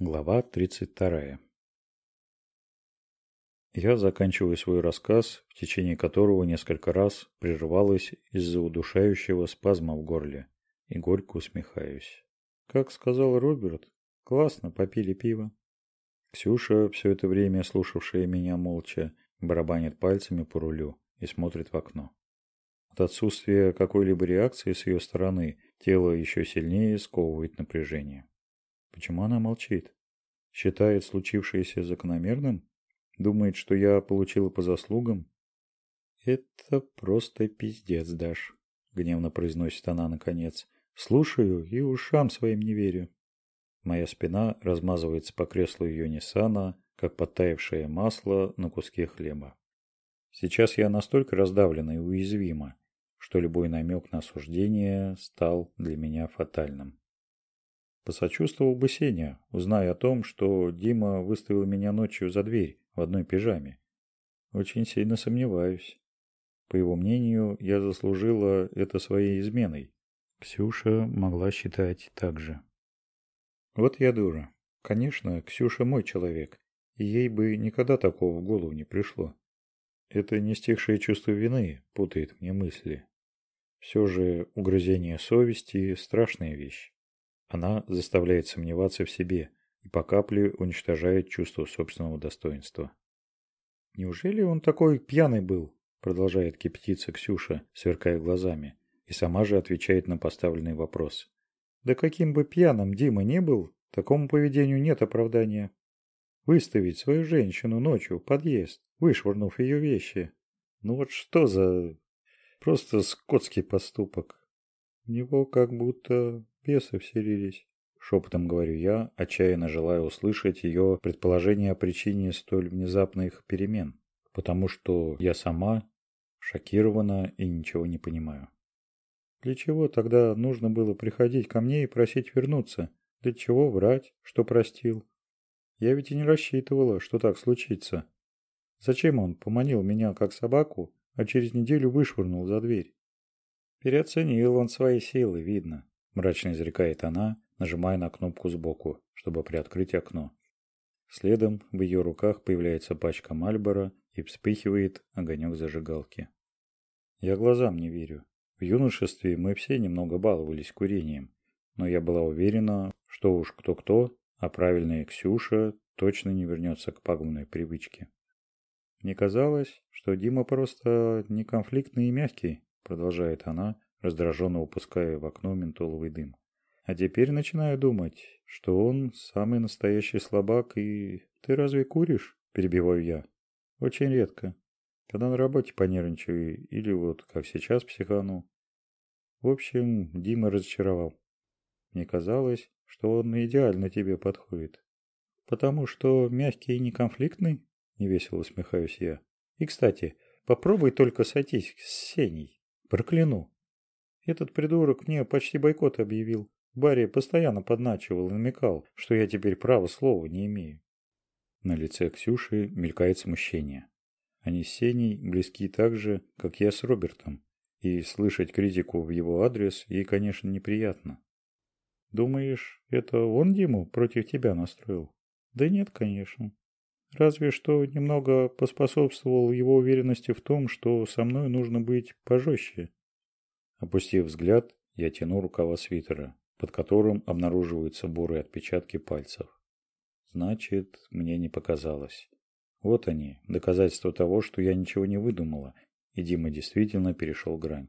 Глава 32. Я заканчиваю свой рассказ, в течение которого несколько раз прерывалось из-за удушающего спазма в горле, и горько усмехаюсь. Как сказал Роберт, классно попили пиво. Ксюша, все это время слушавшая меня молча, барабанит пальцами по рулю и смотрит в окно. От отсутствия какой-либо реакции с ее стороны тело еще сильнее сковывает напряжение. Почему она молчит? Считает случившееся закономерным? Думает, что я получила по заслугам? Это просто пиздец, Даш, гневно произносит она наконец. Слушаю и ушам своим не верю. Моя спина размазывается по креслу ее Ниссана, как подтаявшее масло на куске хлеба. Сейчас я настолько раздавлена и уязвима, что любой намек на осуждение стал для меня фатальным. Посочувствовал бы Сеня, узная о том, что Дима выставил меня ночью за дверь в одной пижаме. Очень сильно сомневаюсь. По его мнению, я заслужила это своей изменой. Ксюша могла считать так же. Вот я дура. Конечно, Ксюша мой человек, и ей бы никогда такого в голову не пришло. Это не стихшее чувство вины путает мне мысли. Все же угрызение совести – страшная вещь. Она заставляет сомневаться в себе и по капле уничтожает чувство собственного достоинства. «Неужели он такой пьяный был?» – продолжает кипятиться Ксюша, сверкая глазами, и сама же отвечает на поставленный вопрос. «Да каким бы пьяным Дима не был, такому поведению нет оправдания. Выставить свою женщину ночью в подъезд, вышвырнув ее вещи. Ну вот что за... просто скотский поступок. У него как будто бесы вселились. Шепотом говорю я, отчаянно желая услышать ее предположение о причине столь внезапных перемен, потому что я сама шокирована и ничего не понимаю. Для чего тогда нужно было приходить ко мне и просить вернуться? Для чего врать, что простил? Я ведь и не рассчитывала, что так случится. Зачем он поманил меня как собаку, а через неделю вышвырнул за дверь? Переоценил он свои силы, видно мрачно изрекает она, нажимая на кнопку сбоку, чтобы приоткрыть окно. Следом в ее руках появляется пачка Мальбора и вспыхивает огонек зажигалки. Я глазам не верю. В юношестве мы все немного баловались курением, но я была уверена, что уж кто-кто, а правильная Ксюша точно не вернется к пагубной привычке. Мне казалось, что Дима просто неконфликтный и мягкий, продолжает она, раздраженно упуская в окно ментоловый дым. А теперь начинаю думать, что он самый настоящий слабак и... Ты разве куришь? Перебиваю я. Очень редко. Когда на работе понервничаю или вот как сейчас психану. В общем, Дима разочаровал. Мне казалось, что он идеально тебе подходит. Потому что мягкий и неконфликтный? Невесело усмехаюсь я. И, кстати, попробуй только сойтись с Сеней. Прокляну. Этот придурок мне почти бойкот объявил. Барри постоянно подначивал и намекал, что я теперь права слова не имею. На лице Ксюши мелькает смущение. Они с Сеней близки так же, как я с Робертом, и слышать критику в его адрес ей, конечно, неприятно. Думаешь, это он Диму против тебя настроил? Да нет, конечно. Разве что немного поспособствовал его уверенности в том, что со мной нужно быть пожестче. Опустив взгляд, я тяну рукава свитера, под которым обнаруживаются бурые отпечатки пальцев. Значит, мне не показалось. Вот они, доказательства того, что я ничего не выдумала, и Дима действительно перешел грань.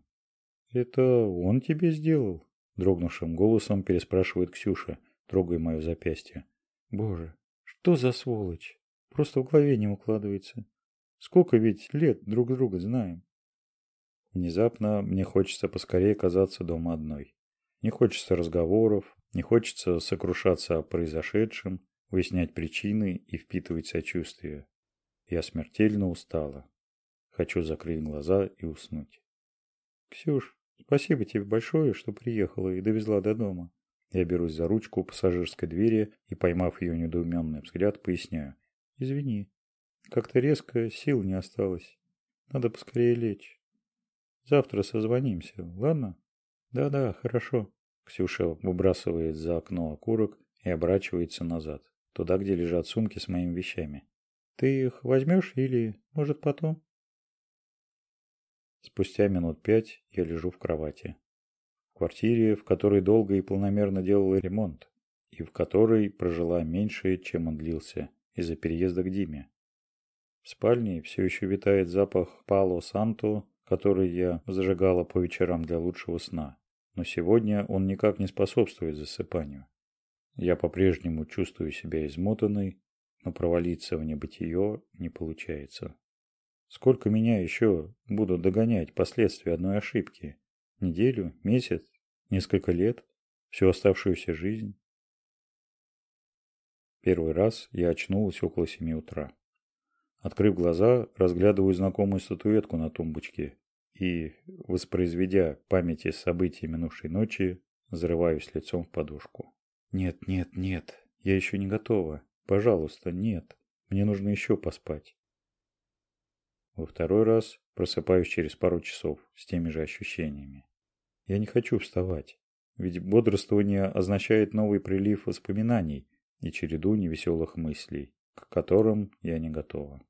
«Это он тебе сделал?» Дрогнувшим голосом переспрашивает Ксюша, трогая мое запястье. «Боже, что за сволочь? Просто в голове не укладывается. Сколько ведь лет друг друга знаем?» Внезапно мне хочется поскорее оказаться дома одной. Не хочется разговоров, не хочется сокрушаться о произошедшем, выяснять причины и впитывать сочувствие. Я смертельно устала. Хочу закрыть глаза и уснуть. Ксюш, спасибо тебе большое, что приехала и довезла до дома. Я берусь за ручку пассажирской двери и, поймав ее недоуменный взгляд, поясняю. Извини, как-то резко сил не осталось. Надо поскорее лечь. Завтра созвонимся, ладно? Да-да, хорошо. Ксюша выбрасывает за окно окурок и оборачивается назад. туда, где лежат сумки с моими вещами. Ты их возьмешь или, может, потом? Спустя минут пять я лежу в кровати. В квартире, в которой долго и полномерно делала ремонт, и в которой прожила меньше, чем он длился, из-за переезда к Диме. В спальне все еще витает запах Пало Санто, который я зажигала по вечерам для лучшего сна, но сегодня он никак не способствует засыпанию. Я по-прежнему чувствую себя измотанной, но провалиться в небытие не получается. Сколько меня еще будут догонять последствия одной ошибки? Неделю? Месяц? Несколько лет? Всю оставшуюся жизнь? Первый раз я очнулась около семи утра. Открыв глаза, разглядываю знакомую статуэтку на тумбочке и, воспроизведя памяти событий минувшей ночи, взрываюсь лицом в подушку. Нет, нет, нет, я еще не готова. Пожалуйста, нет. Мне нужно еще поспать. Во второй раз просыпаюсь через пару часов с теми же ощущениями. Я не хочу вставать, ведь бодрствование означает новый прилив воспоминаний и череду невеселых мыслей, к которым я не готова.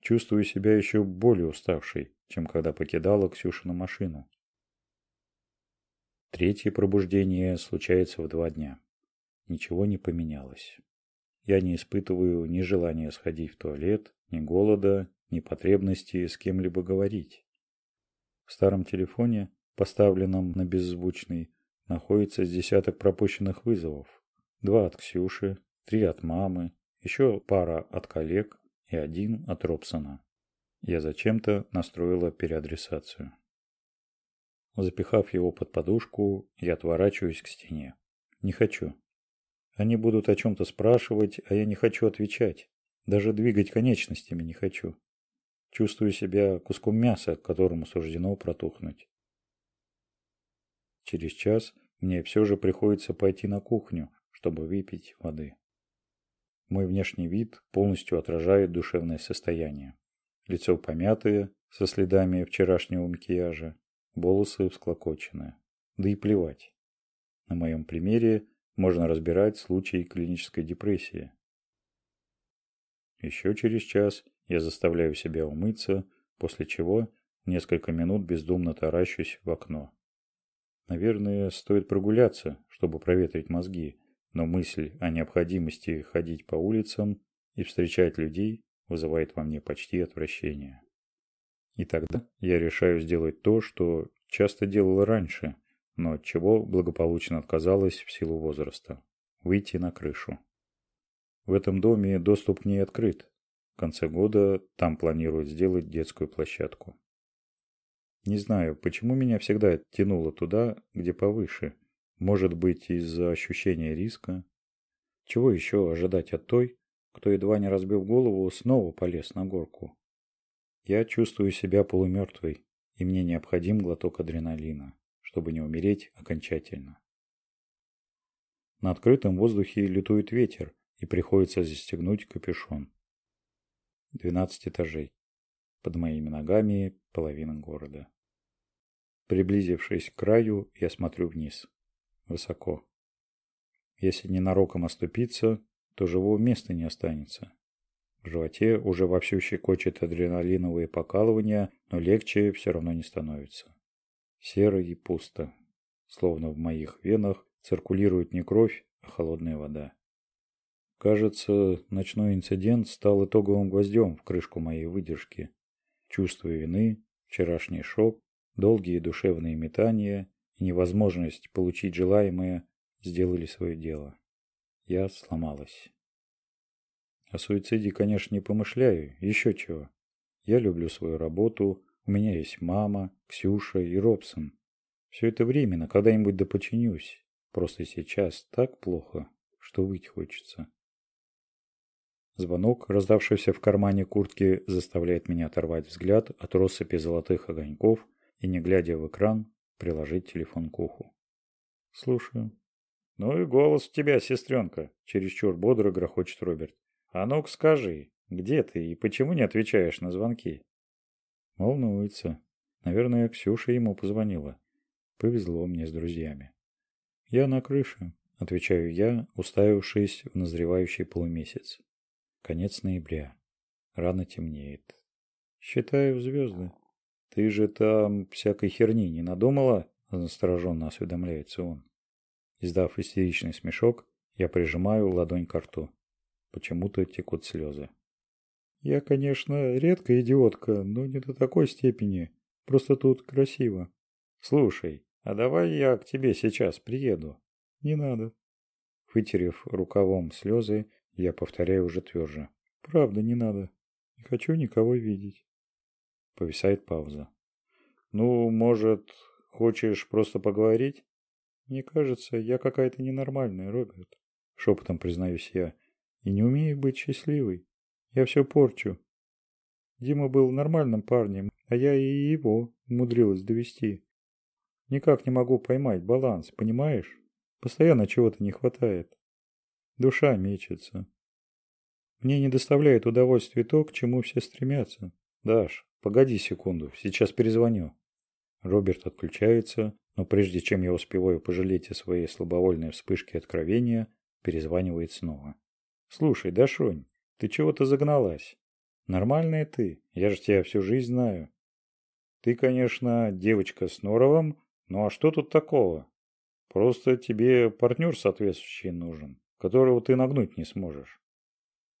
Чувствую себя еще более уставшей, чем когда покидала Ксюшину машину. Третье пробуждение случается в два дня. Ничего не поменялось. Я не испытываю ни желания сходить в туалет, ни голода, ни потребности с кем-либо говорить. В старом телефоне, поставленном на беззвучный, находится десяток пропущенных вызовов. Два от Ксюши, три от мамы, еще пара от коллег и один от Робсона. Я зачем-то настроила переадресацию. Запихав его под подушку, я отворачиваюсь к стене. Не хочу. Они будут о чем-то спрашивать, а я не хочу отвечать. Даже двигать конечностями не хочу. Чувствую себя куском мяса, которому суждено протухнуть. Через час мне все же приходится пойти на кухню, чтобы выпить воды. Мой внешний вид полностью отражает душевное состояние. Лицо помятое, со следами вчерашнего макияжа, волосы всклокоченные. Да и плевать. На моем примере можно разбирать случаи клинической депрессии. Еще через час я заставляю себя умыться, после чего несколько минут бездумно таращусь в окно. Наверное, стоит прогуляться, чтобы проветрить мозги, но мысль о необходимости ходить по улицам и встречать людей вызывает во мне почти отвращение. И тогда я решаю сделать то, что часто делала раньше, но от чего благополучно отказалась в силу возраста – выйти на крышу. В этом доме доступ к ней открыт. В конце года там планируют сделать детскую площадку. Не знаю, почему меня всегда тянуло туда, где повыше. Может быть, из-за ощущения риска? Чего еще ожидать от той, кто, едва не разбив голову, снова полез на горку? Я чувствую себя полумертвой, и мне необходим глоток адреналина чтобы не умереть окончательно. На открытом воздухе летует ветер, и приходится застегнуть капюшон. 12 этажей. Под моими ногами половина города. Приблизившись к краю, я смотрю вниз. Высоко. Если ненароком оступиться, то живого места не останется. В животе уже вовсю щекочет адреналиновые покалывания, но легче все равно не становится. Серо и пусто. Словно в моих венах циркулирует не кровь, а холодная вода. Кажется, ночной инцидент стал итоговым гвоздем в крышку моей выдержки. Чувство вины, вчерашний шок, долгие душевные метания и невозможность получить желаемое сделали свое дело. Я сломалась. О суициде, конечно, не помышляю, еще чего. Я люблю свою работу, у меня есть мама, Ксюша и Робсон. Все это временно, когда-нибудь да починюсь. Просто сейчас так плохо, что выйти хочется. Звонок, раздавшийся в кармане куртки, заставляет меня оторвать взгляд от россыпи золотых огоньков и, не глядя в экран, приложить телефон к уху. Слушаю. «Ну и голос у тебя, сестренка!» – чересчур бодро грохочет Роберт. «А ну-ка скажи, где ты и почему не отвечаешь на звонки?» Волнуется. Наверное, Ксюша ему позвонила. Повезло мне с друзьями. Я на крыше. отвечаю я, уставившись в назревающий полумесяц. Конец ноября. Рано темнеет. Считаю звезды. Ты же там всякой херни не надумала? Настороженно осведомляется он. Издав истеричный смешок, я прижимаю ладонь к рту. Почему-то текут слезы. Я, конечно, редкая идиотка, но не до такой степени. Просто тут красиво. Слушай, а давай я к тебе сейчас приеду. Не надо. Вытерев рукавом слезы, я повторяю уже тверже. Правда, не надо. Не хочу никого видеть. Повисает пауза. Ну, может, хочешь просто поговорить? Мне кажется, я какая-то ненормальная, Роберт. Шепотом признаюсь я. И не умею быть счастливой. Я все порчу. Дима был нормальным парнем, а я и его умудрилась довести. Никак не могу поймать баланс, понимаешь? Постоянно чего-то не хватает. Душа мечется. Мне не доставляет удовольствия то, к чему все стремятся. Даш, погоди секунду, сейчас перезвоню. Роберт отключается, но прежде чем я успеваю пожалеть о своей слабовольной вспышке откровения, перезванивает снова. Слушай, Дашонь, ты чего-то загналась. Нормальная ты, я же тебя всю жизнь знаю. Ты, конечно, девочка с норовом, ну а что тут такого? Просто тебе партнер соответствующий нужен, которого ты нагнуть не сможешь.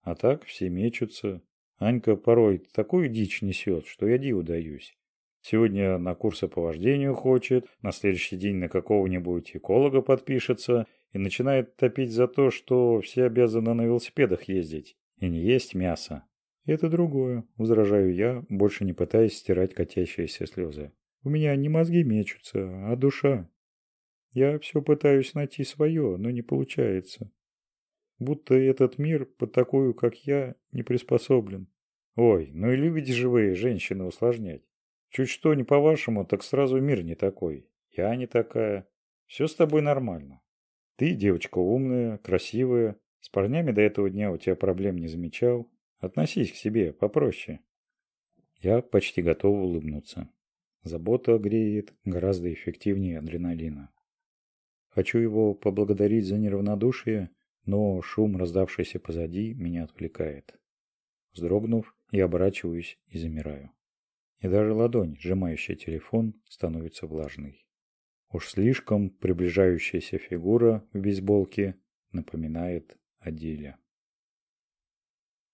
А так все мечутся. Анька порой такую дичь несет, что я диву даюсь. Сегодня на курсы по вождению хочет, на следующий день на какого-нибудь эколога подпишется и начинает топить за то, что все обязаны на велосипедах ездить и не есть мясо. Это другое, возражаю я, больше не пытаясь стирать катящиеся слезы. У меня не мозги мечутся, а душа. Я все пытаюсь найти свое, но не получается. Будто этот мир под такую, как я, не приспособлен. Ой, ну и любите же вы, женщины, усложнять. Чуть что не по-вашему, так сразу мир не такой. Я не такая. Все с тобой нормально. Ты девочка умная, красивая. С парнями до этого дня у тебя проблем не замечал. Относись к себе попроще. Я почти готов улыбнуться. Забота греет гораздо эффективнее адреналина. Хочу его поблагодарить за неравнодушие, но шум, раздавшийся позади, меня отвлекает. Вздрогнув, я оборачиваюсь и замираю. И даже ладонь, сжимающая телефон, становится влажной. Уж слишком приближающаяся фигура в бейсболке напоминает о деле.